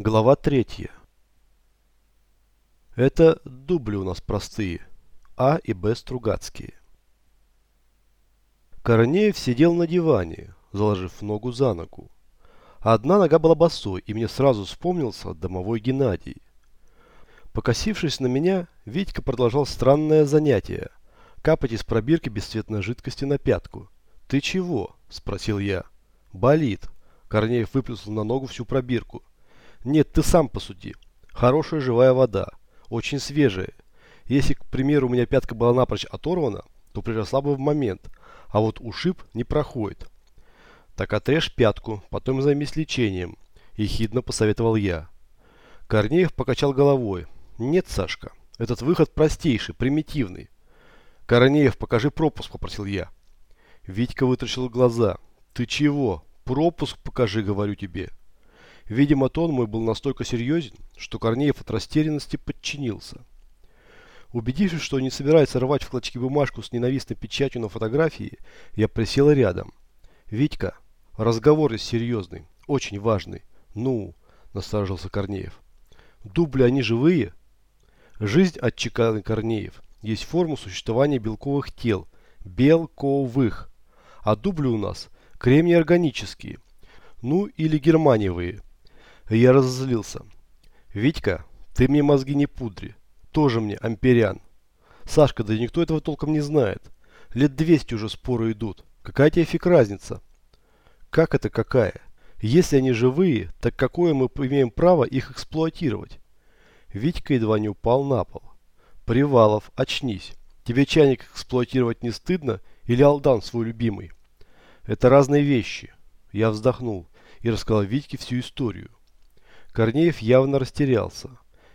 Глава третья. Это дубли у нас простые, А и Б Стругацкие. Корнеев сидел на диване, заложив ногу за ногу. Одна нога была босой, и мне сразу вспомнился домовой Геннадий. Покосившись на меня, Витька продолжал странное занятие – капать из пробирки бесцветной жидкости на пятку. «Ты чего?» – спросил я. «Болит». Корнеев выплюснул на ногу всю пробирку. Нет, ты сам посуди. Хорошая живая вода. Очень свежая. Если, к примеру, у меня пятка была напрочь оторвана, то приросла бы в момент. А вот ушиб не проходит. Так отрежь пятку, потом займись лечением. Ехидно посоветовал я. Корнеев покачал головой. Нет, Сашка, этот выход простейший, примитивный. Корнеев, покажи пропуск, попросил я. Витька вытрачил глаза. Ты чего? Пропуск покажи, говорю тебе. Видимо, тон мой был настолько серьезен, что Корнеев от растерянности подчинился. Убедившись, что не собирается рвать в клочки бумажку с ненавистной печатью на фотографии, я присел рядом. «Витька, разговор есть серьезный, очень важный. Ну?» – насторожился Корнеев. «Дубли они живые?» «Жизнь, отчеканил Корнеев, есть форма существования белковых тел. Белковых. А дубли у нас кремний органические. Ну или германиевые. Я разозлился. «Витька, ты мне мозги не пудри. Тоже мне ампериан. Сашка, да никто этого толком не знает. Лет 200 уже споры идут. Какая тебе фиг разница?» «Как это какая? Если они живые, так какое мы имеем право их эксплуатировать?» Витька едва не упал на пол. «Привалов, очнись. Тебе чайник эксплуатировать не стыдно или Алдан свой любимый?» «Это разные вещи». Я вздохнул и рассказал Витьке всю историю. Корнеев явно растерялся.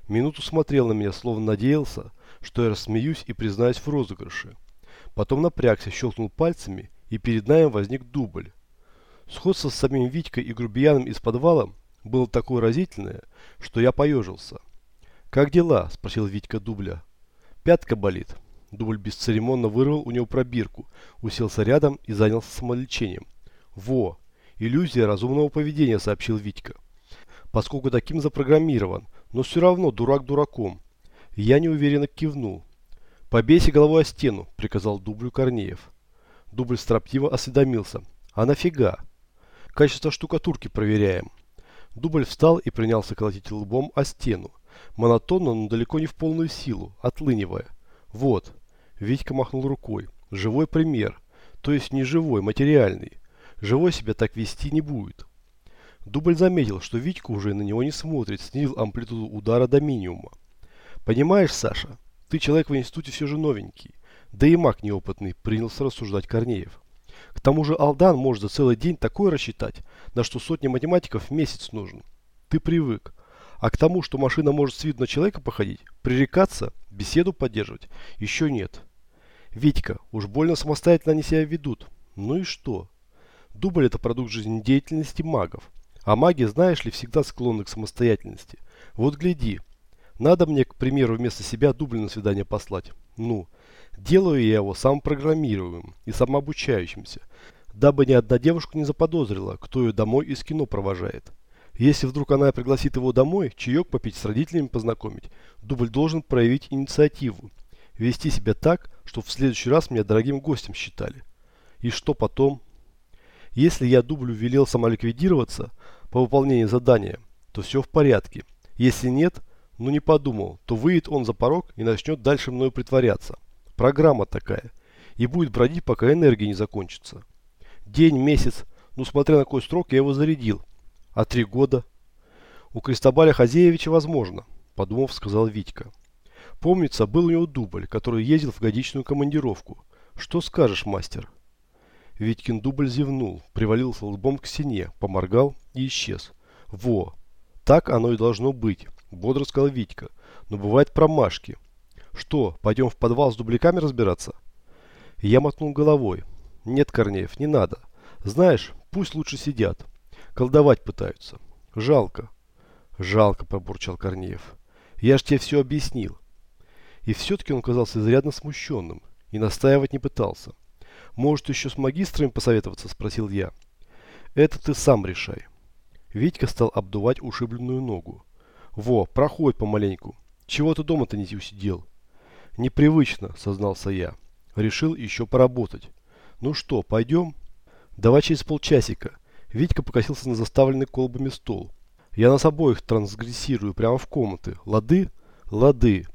Минуту смотрел на меня, словно надеялся, что я рассмеюсь и признаюсь в розыгрыше. Потом напрягся, щелкнул пальцами, и перед нами возник дубль. Сходство с самим Витькой и грубияном из подвала было такое разительное, что я поежился. «Как дела?» – спросил Витька дубля. «Пятка болит». Дубль бесцеремонно вырвал у него пробирку, уселся рядом и занялся самолечением. «Во! Иллюзия разумного поведения», – сообщил Витька поскольку таким запрограммирован, но все равно дурак дураком. Я неуверенно кивнул. «Побейся головой о стену», – приказал дублю Корнеев. Дубль строптиво осведомился. «А нафига?» «Качество штукатурки проверяем». Дубль встал и принялся колотить лбом о стену. Монотонно, но далеко не в полную силу, отлынивая. «Вот». Витька махнул рукой. «Живой пример. То есть не живой, материальный. Живой себя так вести не будет». Дубль заметил, что Витька уже на него не смотрит, снизил амплитуду удара до минимума. «Понимаешь, Саша, ты человек в институте все же новенький, да и маг неопытный», принялся рассуждать Корнеев. «К тому же Алдан может за целый день такое рассчитать, на что сотни математиков в месяц нужен. Ты привык. А к тому, что машина может с виду на человека походить, пререкаться, беседу поддерживать, еще нет. Витька, уж больно самостоятельно они себя ведут. Ну и что? Дубль это продукт жизнедеятельности магов. А маги, знаешь ли, всегда склонны к самостоятельности. Вот гляди. Надо мне, к примеру, вместо себя дубль на свидание послать. Ну, делаю я его самопрограммируемым и самообучающимся, дабы ни одна девушка не заподозрила, кто ее домой из кино провожает. Если вдруг она пригласит его домой, чаек попить с родителями познакомить, дубль должен проявить инициативу, вести себя так, чтобы в следующий раз меня дорогим гостем считали. И что потом? Если я дублю велел самоликвидироваться по выполнению задания, то все в порядке. Если нет, ну не подумал, то выйдет он за порог и начнет дальше мною притворяться. Программа такая. И будет бродить, пока энергия не закончится. День, месяц, ну смотря на какой срок я его зарядил. А три года? У Кристобаля Хазеевича возможно, подумав, сказал Витька. Помнится, был у него дубль, который ездил в годичную командировку. Что скажешь, мастер? Витькин дубль зевнул, привалился лбом к стене, поморгал и исчез. «Во! Так оно и должно быть», – бодро сказал Витька. «Но бывают промашки. Что, пойдем в подвал с дубликами разбираться?» Я мотнул головой. «Нет, Корнеев, не надо. Знаешь, пусть лучше сидят. Колдовать пытаются. Жалко». «Жалко», – пробурчал Корнеев. «Я ж тебе все объяснил». И все-таки он казался изрядно смущенным и настаивать не пытался. «Может, еще с магистрами посоветоваться?» – спросил я. «Это ты сам решай». Витька стал обдувать ушибленную ногу. «Во, проходит помаленьку. Чего ты дома-то не усидел?» «Непривычно», — сознался я. «Решил еще поработать. Ну что, пойдем?» «Давай через полчасика». Витька покосился на заставленный колбами стол. «Я нас обоих трансгрессирую прямо в комнаты. Лады?» «Лады».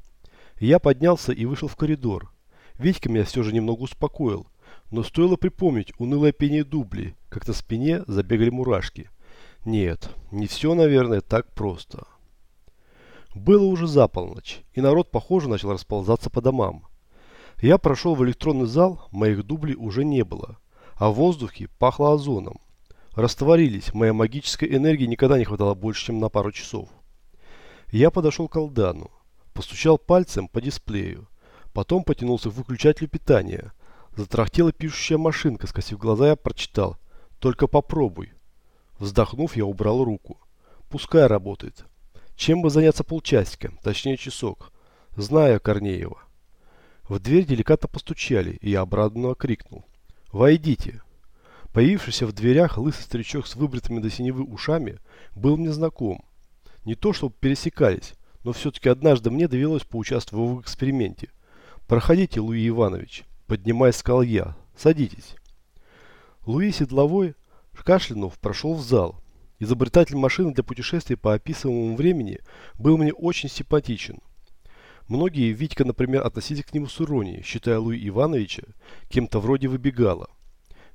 Я поднялся и вышел в коридор. Витька меня все же немного успокоил. Но стоило припомнить унылое пение дубли, как на спине забегали мурашки. Нет, не все, наверное, так просто. Было уже за полночь, и народ, похоже, начал расползаться по домам. Я прошел в электронный зал, моих дублей уже не было, а в воздухе пахло озоном. Растворились, моя магической энергии никогда не хватало больше, чем на пару часов. Я подошел к Алдану, постучал пальцем по дисплею, потом потянулся к выключателю питания. Затрахтела пишущая машинка, скосив глаза, я прочитал «Только попробуй». Вздохнув, я убрал руку. Пускай работает. Чем бы заняться полчасика, точнее часок, зная Корнеева. В дверь деликатно постучали, и я обрадованно крикнул. «Войдите!» Появившийся в дверях лысый старичок с выбритыми до синевы ушами был мне знаком. Не то, чтобы пересекались, но все-таки однажды мне довелось поучаствовать в эксперименте. «Проходите, Луи Иванович», — поднимаясь сказал я. «Садитесь». Луи Седловой, кашлянув, прошел в зал, Изобретатель машины для путешествий по описываемому времени был мне очень симпатичен. Многие, Витька, например, относились к нему с иронией, считая Луи Ивановича кем-то вроде выбегала.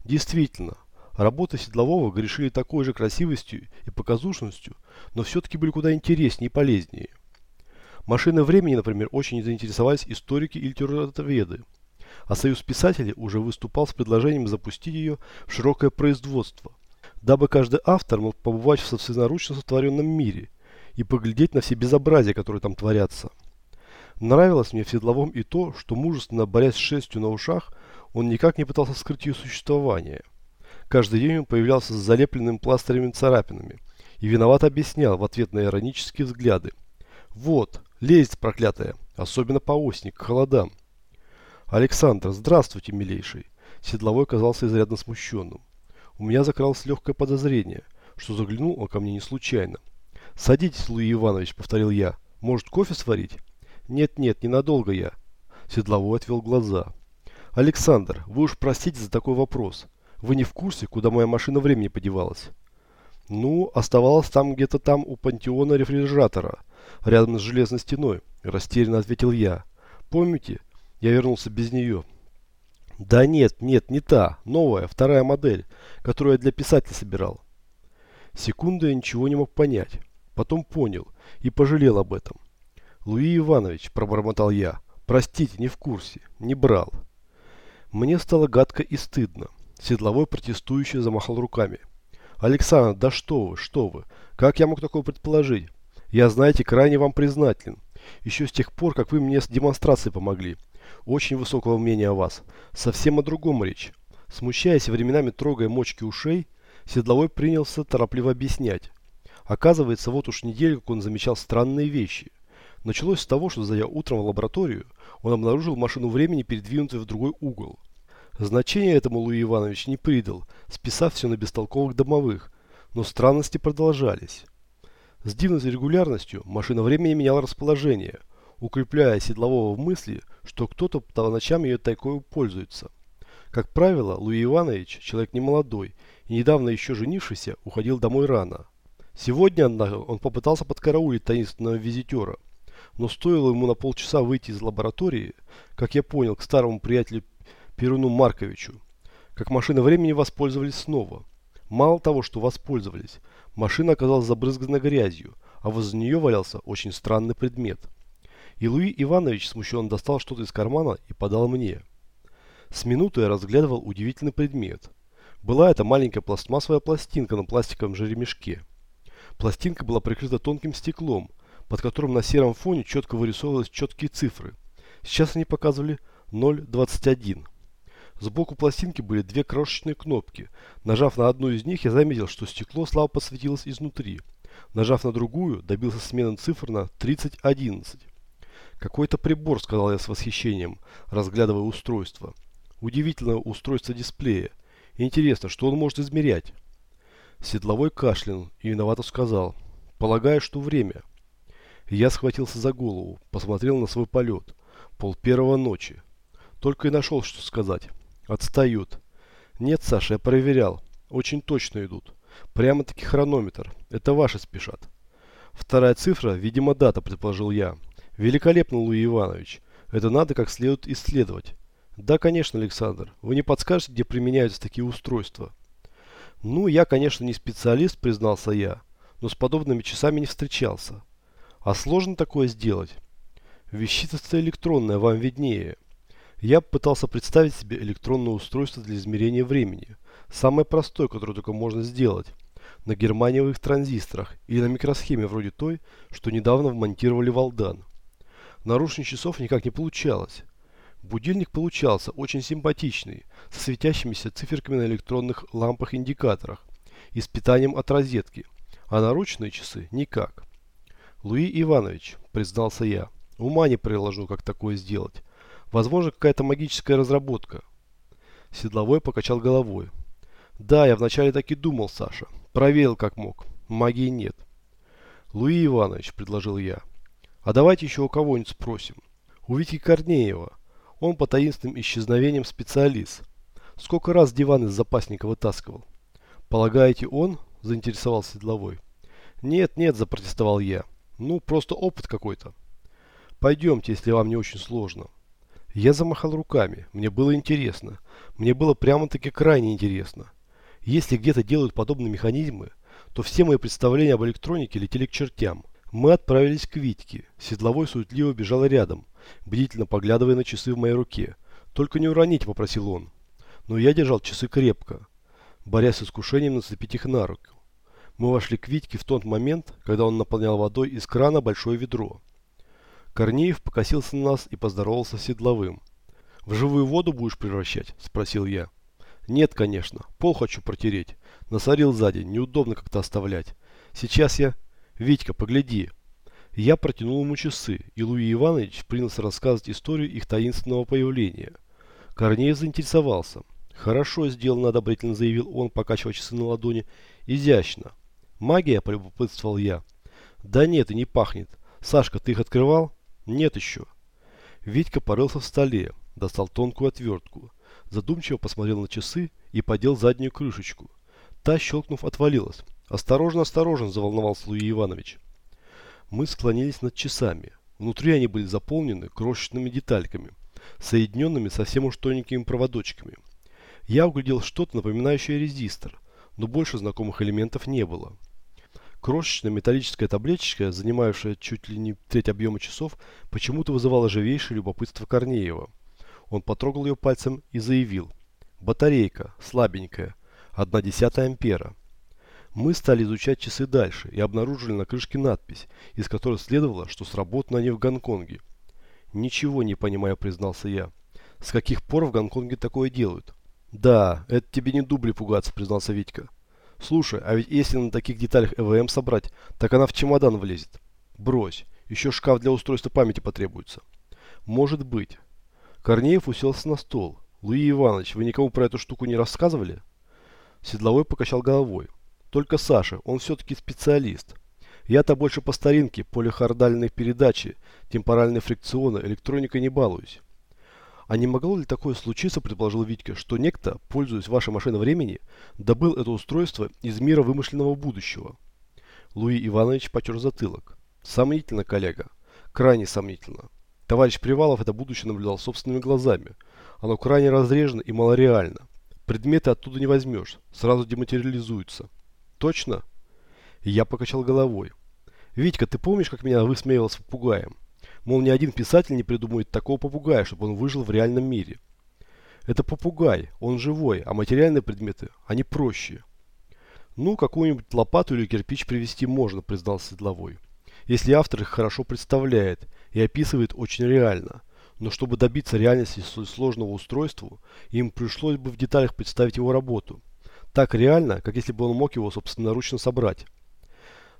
Действительно, работы Седлового грешили такой же красивостью и показушностью, но все-таки были куда интереснее и полезнее. Машины времени, например, очень заинтересовались историки и литературоведы, а Союз писателей уже выступал с предложением запустить ее в широкое производство – дабы каждый автор мог побывать в собственноручно сотворенном мире и поглядеть на все безобразия, которые там творятся. Нравилось мне в Седловом и то, что мужественно борясь с шестью на ушах, он никак не пытался скрыть ее существование. Каждый день он появлялся с залепленными пластырями царапинами и виновато объяснял в ответ на иронические взгляды. «Вот, лезть проклятая, особенно по осени, к холодам». «Александр, здравствуйте, милейший!» Седловой казался изрядно смущенным. У меня закралось легкое подозрение, что заглянул он ко мне не случайно. «Садитесь, Луи Иванович», — повторил я. «Может, кофе сварить?» «Нет-нет, ненадолго я». Седловой отвел глаза. «Александр, вы уж простите за такой вопрос. Вы не в курсе, куда моя машина времени подевалась?» «Ну, оставалась там где-то там у пантеона рефрижератора, рядом с железной стеной», – растерянно ответил я. «Помните, я вернулся без нее». Да нет, нет, не та. Новая, вторая модель, которую я для писателя собирал. Секунду я ничего не мог понять. Потом понял и пожалел об этом. Луи Иванович, пробормотал я, простите, не в курсе, не брал. Мне стало гадко и стыдно. Седловой протестующий замахал руками. Александр, да что вы, что вы, как я мог такое предположить? Я, знаете, крайне вам признателен. Еще с тех пор, как вы мне с демонстрацией помогли очень высокого мнения о вас. Совсем о другом речь. Смущаясь временами трогая мочки ушей, Седловой принялся торопливо объяснять. Оказывается, вот уж неделю, как он замечал странные вещи. Началось с того, что, зайдя утром в лабораторию, он обнаружил машину времени, передвинутую в другой угол. Значения этому Луи Иванович не придал, списав все на бестолковых домовых, но странности продолжались. С дивной регулярностью машина времени меняла расположение – укрепляя Седлового в мысли, что кто-то по ночам ее тайкой пользуется. Как правило, Луи Иванович, человек немолодой и недавно еще женившийся, уходил домой рано. Сегодня, однако, он попытался подкараулить таинственного визитера, но стоило ему на полчаса выйти из лаборатории, как я понял, к старому приятелю Перуну Марковичу, как машины времени воспользовались снова. Мало того, что воспользовались, машина оказалась забрызгана грязью, а возле нее валялся очень странный предмет – и Луи Иванович смущенно достал что-то из кармана и подал мне. С минуты я разглядывал удивительный предмет. Была это маленькая пластмассовая пластинка на пластиковом же ремешке. Пластинка была прикрыта тонким стеклом, под которым на сером фоне четко вырисовывались четкие цифры. Сейчас они показывали 0,21. Сбоку пластинки были две крошечные кнопки. Нажав на одну из них, я заметил, что стекло слабо посветилось изнутри. Нажав на другую, добился смены цифр на 3011. «Какой-то прибор», — сказал я с восхищением, разглядывая устройство. «Удивительное устройство дисплея. Интересно, что он может измерять?» Седловой кашлянул и виновато сказал. Полагаю, что время. Я схватился за голову, посмотрел на свой полет. Пол первого ночи. Только и нашел, что сказать. Отстают. Нет, Саша, я проверял. Очень точно идут. Прямо-таки хронометр. Это ваши спешат. Вторая цифра, видимо, дата, предположил я. Великолепно, Луи Иванович. Это надо как следует исследовать. Да, конечно, Александр. Вы не подскажете, где применяются такие устройства? Ну, я, конечно, не специалист, признался я, но с подобными часами не встречался. А сложно такое сделать? Вещица электронная, вам виднее. Я пытался представить себе электронное устройство для измерения времени. Самое простое, которое только можно сделать. На германиевых транзисторах или на микросхеме вроде той, что недавно вмонтировали в Алдан. Нарушение часов никак не получалось. Будильник получался очень симпатичный, со светящимися циферками на электронных лампах-индикаторах и с питанием от розетки, а наручные часы никак. Луи Иванович, признался я, ума не приложу, как такое сделать. Возможно, какая-то магическая разработка. Седловой покачал головой. Да, я вначале так и думал, Саша. Проверил как мог. Магии нет. Луи Иванович, предложил я. А давайте еще у кого-нибудь спросим. У Вити Корнеева. Он по таинственным исчезновениям специалист. Сколько раз диван из запасника вытаскивал? Полагаете, он? Заинтересовался Седловой. Нет, нет, запротестовал я. Ну, просто опыт какой-то. Пойдемте, если вам не очень сложно. Я замахал руками. Мне было интересно. Мне было прямо-таки крайне интересно. Если где-то делают подобные механизмы, то все мои представления об электронике летели к чертям. Мы отправились к Витьке. Седловой суетливо бежал рядом, бдительно поглядывая на часы в моей руке. «Только не уроните», — попросил он. Но я держал часы крепко, борясь с искушением нацепить их на руку. Мы вошли к Витьке в тот момент, когда он наполнял водой из крана большое ведро. Корнеев покосился на нас и поздоровался с Седловым. «В живую воду будешь превращать?» – спросил я. «Нет, конечно. Пол хочу протереть. Насорил сзади. Неудобно как-то оставлять. Сейчас я...» «Витька, погляди!» Я протянул ему часы, и Луи Иванович принялся рассказывать историю их таинственного появления. Корнеев заинтересовался. «Хорошо сделано», – одобрительно заявил он, покачивая часы на ладони. «Изящно». «Магия?» – полюбопытствовал я. «Да нет, и не пахнет. Сашка, ты их открывал?» «Нет еще». Витька порылся в столе, достал тонкую отвертку, задумчиво посмотрел на часы и подел заднюю крышечку. Та, щелкнув, отвалилась. «Осторожно, осторожно!» – заволновался Луи Иванович. Мы склонились над часами. Внутри они были заполнены крошечными детальками, соединенными совсем уж тоненькими проводочками. Я углядел что-то напоминающее резистор, но больше знакомых элементов не было. Крошечная металлическая табличка, занимавшая чуть ли не треть объема часов, почему-то вызывала живейшее любопытство Корнеева. Он потрогал ее пальцем и заявил. Батарейка, слабенькая, 1 десятая ампера. Мы стали изучать часы дальше и обнаружили на крышке надпись, из которой следовало, что сработаны они в Гонконге. «Ничего не понимаю», признался я. «С каких пор в Гонконге такое делают?» «Да, это тебе не дубли пугаться», признался Витька. «Слушай, а ведь если на таких деталях ЭВМ собрать, так она в чемодан влезет». «Брось, еще шкаф для устройства памяти потребуется». «Может быть». Корнеев уселся на стол. «Луи Иванович, вы никому про эту штуку не рассказывали?» Седловой покачал головой. Только Саша, он все-таки специалист. Я-то больше по старинке, полихордальной передачи, темпоральной фрикционы, электроникой не балуюсь. А не могло ли такое случиться, предположил Витька, что некто, пользуясь вашей машиной времени, добыл это устройство из мира вымышленного будущего? Луи Иванович потер затылок. Сомнительно, коллега. Крайне сомнительно. Товарищ Привалов это будущее наблюдал собственными глазами. Оно крайне разрежено и малореально. Предметы оттуда не возьмешь, сразу дематериализуются. Точно? Я покачал головой. Витька, ты помнишь, как меня высмеивал с попугаем? Мол, ни один писатель не придумает такого попугая, чтобы он выжил в реальном мире. Это попугай, он живой, а материальные предметы, они проще. Ну, какую-нибудь лопату или кирпич привезти можно, признался Седловой. Если автор их хорошо представляет и описывает очень реально. Но чтобы добиться реальности сложного устройства, им пришлось бы в деталях представить его работу. Так реально, как если бы он мог его собственноручно собрать.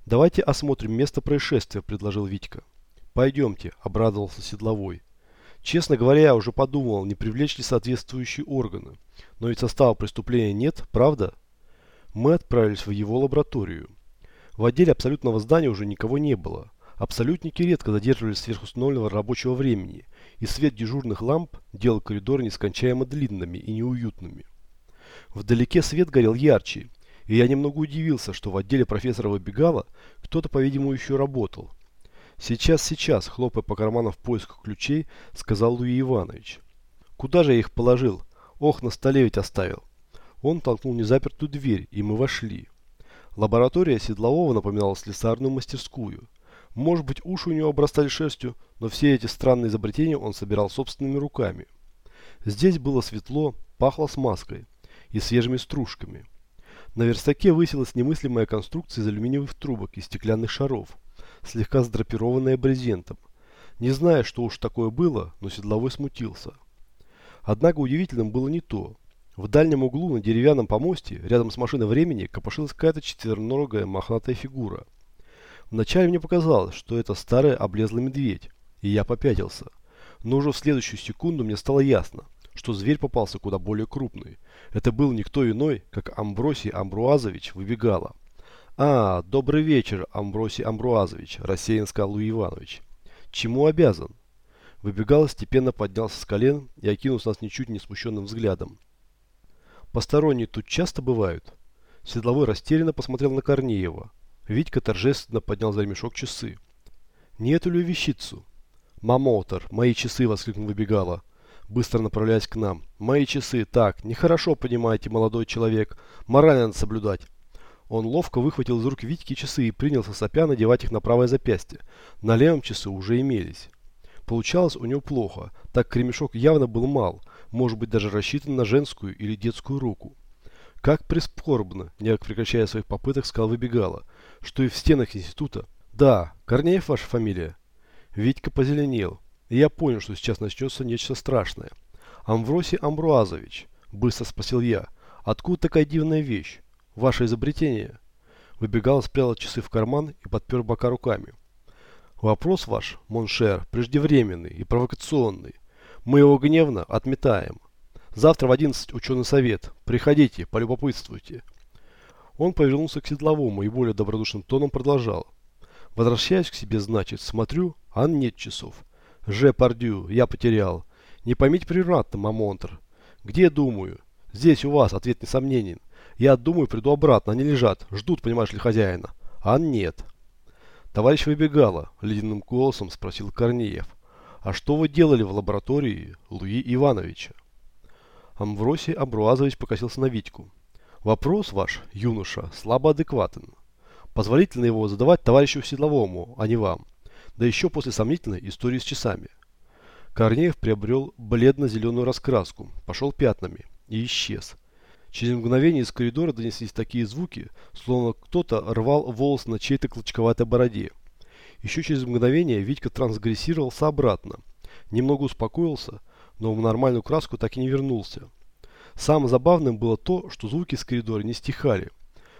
«Давайте осмотрим место происшествия», – предложил Витька. «Пойдемте», – обрадовался Седловой. «Честно говоря, я уже подумал, не привлечь ли соответствующие органы. Но ведь состава преступления нет, правда?» Мы отправились в его лабораторию. В отделе абсолютного здания уже никого не было. Абсолютники редко задерживались сверхустановленного рабочего времени, и свет дежурных ламп делал коридоры нескончаемо длинными и неуютными. Вдалеке свет горел ярче, и я немного удивился, что в отделе профессора выбегала кто-то, по-видимому, еще работал. «Сейчас, сейчас», хлопая по карманам в поисках ключей, сказал Луи Иванович. «Куда же я их положил? Ох, на столе ведь оставил». Он толкнул незапертую дверь, и мы вошли. Лаборатория Седлового напоминала слесарную мастерскую. Может быть, уши у него обрастали шерстью, но все эти странные изобретения он собирал собственными руками. Здесь было светло, пахло смазкой и свежими стружками. На верстаке высилась немыслимая конструкция из алюминиевых трубок и стеклянных шаров, слегка задрапированная брезентом. Не зная, что уж такое было, но Седловой смутился. Однако удивительным было не то. В дальнем углу на деревянном помосте, рядом с машиной времени, копошилась какая-то четвероногая мохнатая фигура. Вначале мне показалось, что это старый облезлый медведь, и я попятился. Но уже в следующую секунду мне стало ясно, что зверь попался куда более крупный. Это был никто иной, как Амбросий Амбруазович выбегала. «А, добрый вечер, Амбросий Амбруазович», – рассеян сказал Луи Иванович. «Чему обязан?» Выбегал степенно поднялся с колен и окинул нас ничуть не смущенным взглядом. «Посторонние тут часто бывают?» Седловой растерянно посмотрел на Корнеева. Витька торжественно поднял за ремешок часы. «Не эту ли вещицу?» «Мамотор, мои часы!» – воскликнул выбегала, быстро направляясь к нам. «Мои часы! Так, нехорошо, понимаете, молодой человек. Морально надо соблюдать». Он ловко выхватил из рук Витьки часы и принялся сопя надевать их на правое запястье. На левом часы уже имелись. Получалось у него плохо, так как ремешок явно был мал, может быть даже рассчитан на женскую или детскую руку. Как прискорбно, не прекращая своих попыток, сказал Выбегалло, что и в стенах института. Да, Корнеев ваша фамилия. Витька позеленел, и я понял, что сейчас начнется нечто страшное. Амвросий Амбруазович, быстро спросил я, откуда такая дивная вещь? Ваше изобретение? Выбегалло спрятал часы в карман и подпер бока руками. Вопрос ваш, mon cher, преждевременный и провокационный. Мы его гневно отметаем. Завтра в 11 ученый совет. Приходите, полюбопытствуйте. Он повернулся к Седловому и более добродушным тоном продолжал. Возвращаюсь к себе, значит, смотрю, а нет часов. Же, пардю, я потерял. Не поймите превратно, мамонтр. Где думаю? Здесь у вас, ответ несомненен. Я думаю, приду обратно, они лежат, ждут, понимаешь ли, хозяина. А нет. Товарищ выбегала, ледяным голосом спросил Корнеев. А что вы делали в лаборатории Луи Ивановича? Амвросий Абруазович покосился на Витьку. Вопрос ваш, юноша, слабо адекватен. Позволительно его задавать товарищу Седловому, а не вам. Да еще после сомнительной истории с часами. Корнеев приобрел бледно-зеленую раскраску, пошел пятнами и исчез. Через мгновение из коридора донеслись такие звуки, словно кто-то рвал волос на чьей-то клочковатой бороде. Еще через мгновение Витька трансгрессировался обратно. Немного успокоился, но в нормальную краску так и не вернулся. Самым забавным было то, что звуки из коридора не стихали.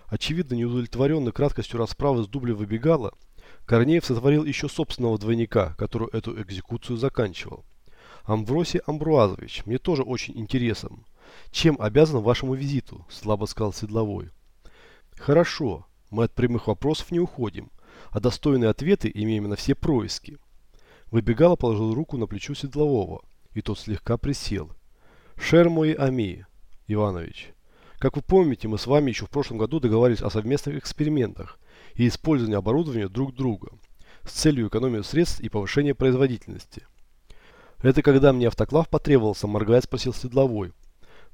Очевидно, неудовлетворенный краткостью расправы с дублем выбегала, Корнеев сотворил еще собственного двойника, который эту экзекуцию заканчивал. Амвросий Амбруазович, мне тоже очень интересен. Чем обязан вашему визиту? Слабо сказал Седловой. Хорошо, мы от прямых вопросов не уходим, а достойные ответы имеем на все происки. Выбегало положил руку на плечо Седлового, и тот слегка присел. Шер мой Ами, Иванович, как вы помните, мы с вами еще в прошлом году договорились о совместных экспериментах и использовании оборудования друг друга с целью экономии средств и повышения производительности. Это когда мне автоклав потребовался, моргая спросил Седловой,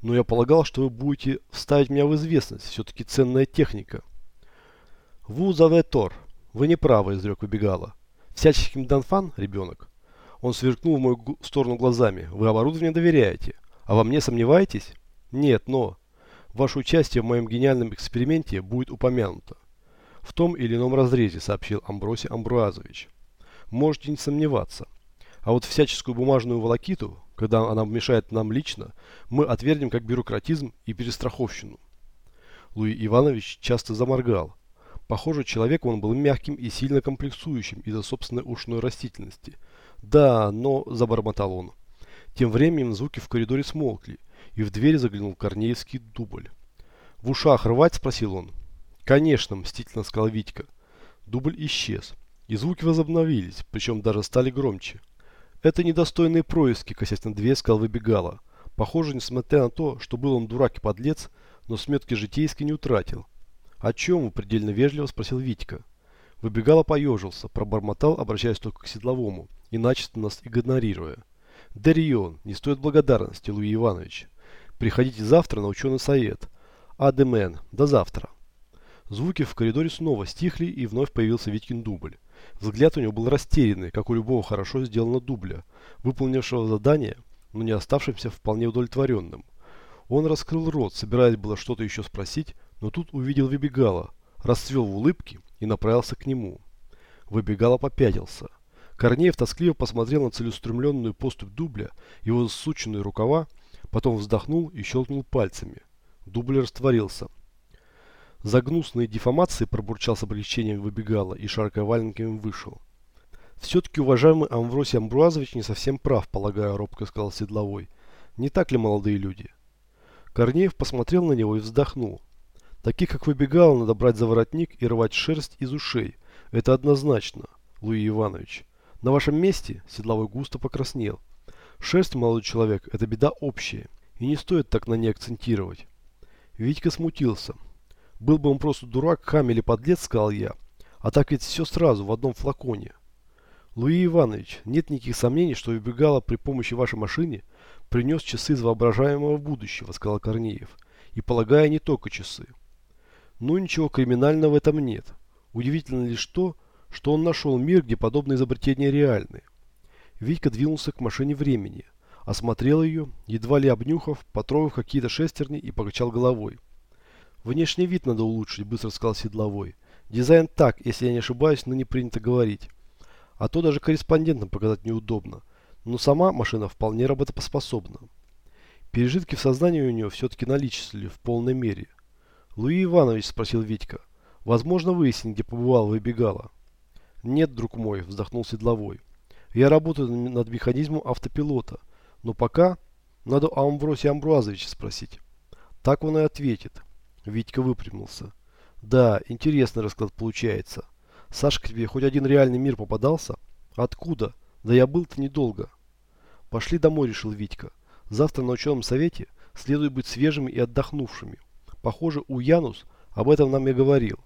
но я полагал, что вы будете ставить меня в известность. Все-таки ценная техника. Вузове Тор. Вы не правы, изрек убегала. Всяческим Данфан, ребенок. Он сверкнул в мою сторону глазами. Вы оборудование доверяете. А во мне сомневаетесь? Нет, но... Ваше участие в моем гениальном эксперименте будет упомянуто. В том или ином разрезе, сообщил Амбросий Амбруазович. Можете не сомневаться. А вот всяческую бумажную волокиту, когда она мешает нам лично, мы отвергнем как бюрократизм и перестраховщину. Луи Иванович часто заморгал. Похоже, человеком он был мягким и сильно комплексующим из-за собственной ушной растительности. «Да, но...» – забормотал он. Тем временем звуки в коридоре смолкли, и в дверь заглянул Корнеевский дубль. «В ушах рвать?» – спросил он. «Конечно», – мстительно сказал Витька. Дубль исчез, и звуки возобновились, причем даже стали громче. «Это недостойные происки», – косясь на дверь, сказал выбегала. Похоже, несмотря на то, что был он дурак и подлец, но сметки житейской не утратил. «О чем вы?» – предельно вежливо спросил Витька. Выбегала поежился, пробормотал, обращаясь только к Седловому, и начисто нас игнорируя. «Дарион, не стоит благодарности, Луи Иванович. Приходите завтра на ученый совет. Адемен, до завтра». Звуки в коридоре снова стихли, и вновь появился Витькин дубль. Взгляд у него был растерянный, как у любого хорошо сделанного дубля, выполнившего задание, но не оставшимся вполне удовлетворенным. Он раскрыл рот, собираясь было что-то еще спросить, но тут увидел Выбегала, расцвел в улыбке и направился к нему. Выбегало попятился. Корнеев тоскливо посмотрел на целеустремленную поступь дубля, его засученные рукава, потом вздохнул и щелкнул пальцами. Дубль растворился. За гнусные дефамации пробурчал с облегчением выбегало и шаркая валенками вышел. «Все-таки уважаемый Амвросий Амбруазович не совсем прав, полагаю», робко сказал Седловой. «Не так ли, молодые люди?» Корнеев посмотрел на него и вздохнул. Таких, как выбегало, надо брать за воротник и рвать шерсть из ушей. Это однозначно, Луи Иванович. На вашем месте Седловой густо покраснел. Шерсть, молодой человек, это беда общая, и не стоит так на ней акцентировать. Витька смутился. Был бы он просто дурак, хам или подлец, сказал я. А так ведь все сразу, в одном флаконе. Луи Иванович, нет никаких сомнений, что выбегала при помощи вашей машины принес часы из воображаемого будущего, сказал Корнеев. И полагая не только часы. Ну ничего криминального в этом нет. Удивительно лишь то, что он нашел мир, где подобные изобретения реальны. Витька двинулся к машине времени, осмотрел ее, едва ли обнюхав, потрогав какие-то шестерни и покачал головой. «Внешний вид надо улучшить», – быстро сказал Седловой. «Дизайн так, если я не ошибаюсь, но не принято говорить. А то даже корреспондентам показать неудобно. Но сама машина вполне работоспособна. Пережитки в сознании у нее все-таки наличествовали в полной мере. «Луи Иванович», – спросил Витька, – «возможно, выяснить, где побывал выбегала?» «Нет, друг мой», – вздохнул Седловой. «Я работаю над механизмом автопилота, но пока надо Амвросия Амбруазовича спросить». Так он и ответит. Витька выпрямился. «Да, интересный расклад получается. Сашка, тебе хоть один реальный мир попадался? Откуда? Да я был-то недолго». «Пошли домой», – решил Витька. «Завтра на ученом совете следует быть свежими и отдохнувшими». Похоже, у Янус об этом нам и говорил.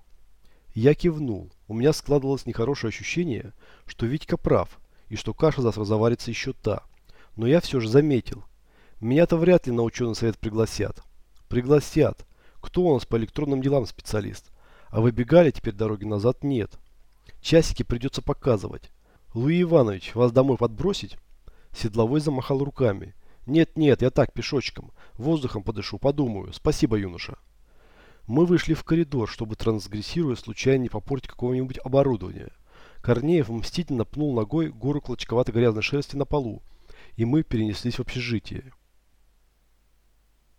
Я кивнул. У меня складывалось нехорошее ощущение, что Витька прав, и что каша завтра заварится еще та. Но я все же заметил. Меня-то вряд ли на ученый совет пригласят. Пригласят. Кто у нас по электронным делам специалист? А выбегали теперь дороги назад нет. Часики придется показывать. Луи Иванович, вас домой подбросить? Седловой замахал руками. Нет-нет, я так, пешочком. Воздухом подышу, подумаю. Спасибо, юноша. Мы вышли в коридор, чтобы трансгрессируя случайно не попортить какого-нибудь оборудования. Корнеев мстительно пнул ногой гору клочковатой грязной шерсти на полу, и мы перенеслись в общежитие.